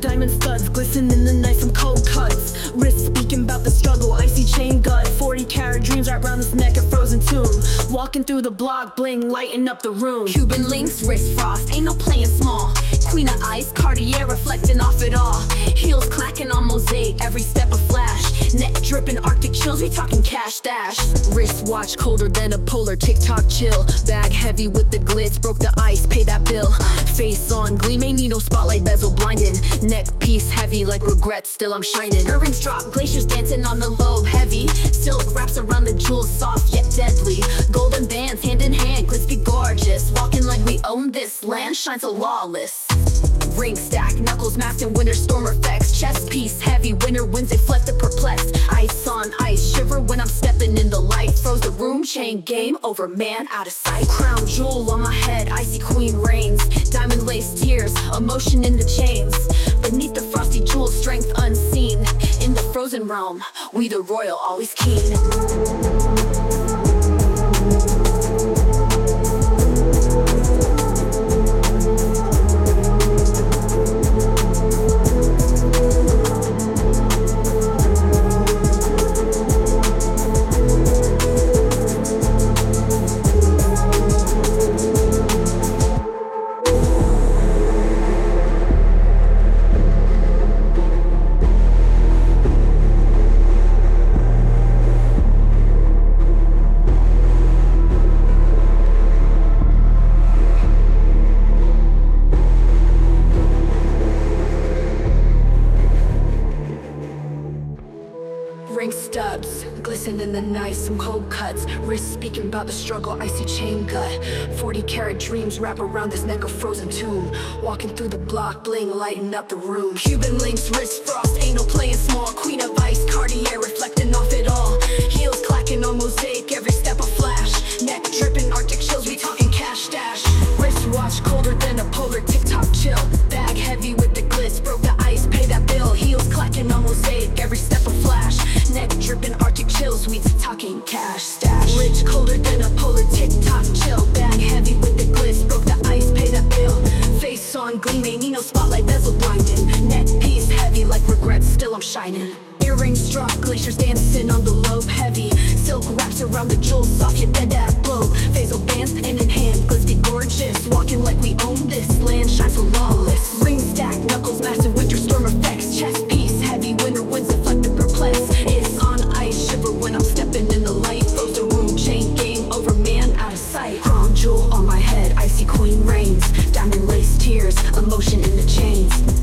Diamond studs glisten in the night from cold cuts. Wrist speaking about the struggle, icy chain gut. 40 carat dreams wrapped around his neck, a frozen tomb. Walking through the block, bling, lighting up the room. Cuban links, wrist frost, ain't no playing small. Queen of ice, Cartier reflecting off it all. Heels clacking on mosaic, every step. Neck dripping, Arctic chills, we talking cash dash. Wrist watch colder than a polar TikTok chill. Bag heavy with the glitz, broke the ice, pay that bill. Face on gleaming ain't need no spotlight bezel blinding. Neck piece heavy like regret, still I'm shining. Earrings drop, glaciers dancing on the lobe, heavy. Silk wraps around the jewels, soft yet deadly. Golden bands, hand in hand, crispy gorgeous. Walking like we own this land, shines so lawless. Ring stack, knuckles masked in winter storm effects. Chest piece heavy, winter winds deflect the perplexed. On ice, shiver when I'm stepping in the light. Froze the room, chain game over, man out of sight. Crown jewel on my head, icy queen reigns. Diamond lace tears, emotion in the chains. Beneath the frosty jewel, strength unseen. In the frozen realm, we the royal always keen. Ring stubs, glisten in the night, some cold cuts. Wrist speaking about the struggle, icy chain gut. 40 carat dreams wrap around this neck, of frozen tomb. Walking through the block, bling, lighting up the room. Cuban links, wrist frost, ain't no playing small. Queen of ice, Cartier talking cash stash. Rich colder than a polar TikTok chill. Bag heavy with the glitz, broke the ice, pay the bill. Face on gleaming, need no spotlight, bezel blinding. Neck piece heavy like regret, still I'm shining. Earrings drop, glaciers dancing on the lobe heavy. Silk wraps around the jewels, soft yet on my head, I see coin rains, diamond lace tears, emotion in the chains.